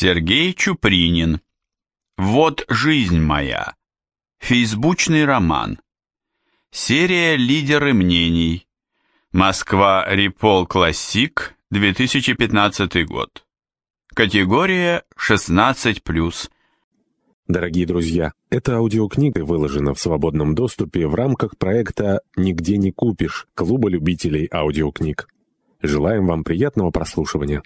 Сергей Чупринин. Вот жизнь моя. Фейсбучный роман. Серия «Лидеры мнений». Москва, Репол Классик, 2015 год. Категория 16+. Дорогие друзья, эта аудиокнига выложена в свободном доступе в рамках проекта «Нигде не купишь» Клуба любителей аудиокниг. Желаем вам приятного прослушивания.